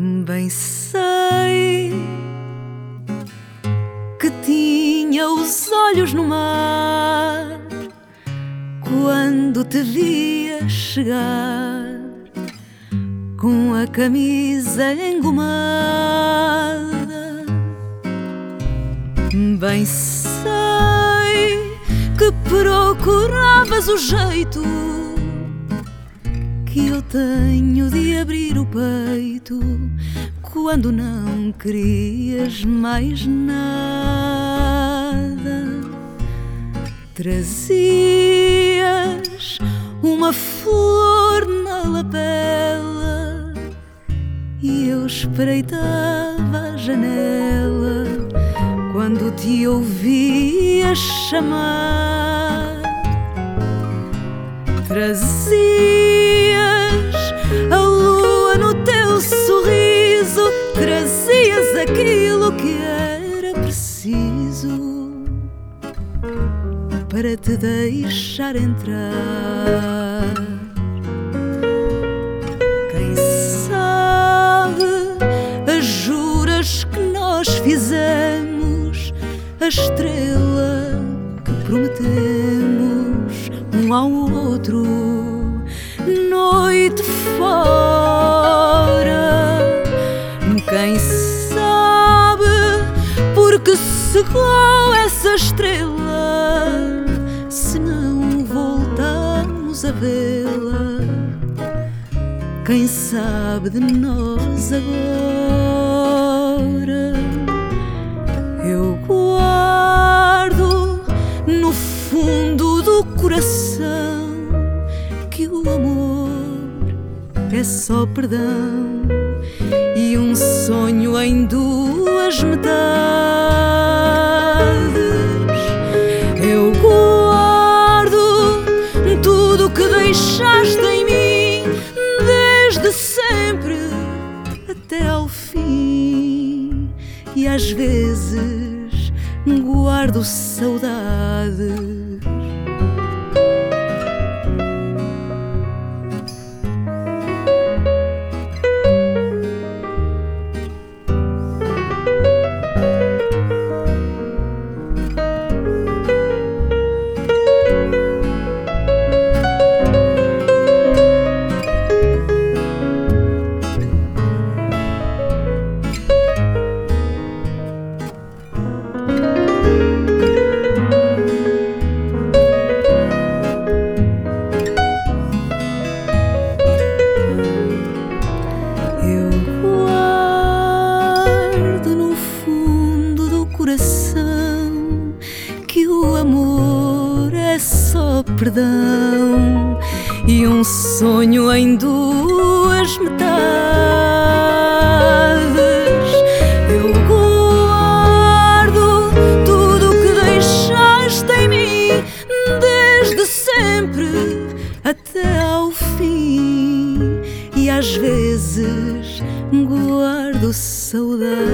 Bem sei que tinha os olhos no mar quando te via chegar com a camisa engomada. Bem sei que procuravas o jeito que eu tenho de abrir o peito quando não querias mais nada. Trazias uma flor na lapela e eu espreitava a janela quando te ouvia chamar. Trazias para te deixar entrar. Quem sabe as juras que nós fizemos, a estrela que prometemos um ao outro, noite fora. Quem sabe de nós agora? Eu guardo no fundo do coração que o amor é só perdão e um sonho em duas metades. Desde sempre até ao fim. E às vezes guardo saudade só perdão e um sonho em duas metades. Eu guardo tudo que deixaste em mim desde sempre até ao fim e às vezes guardo saudade.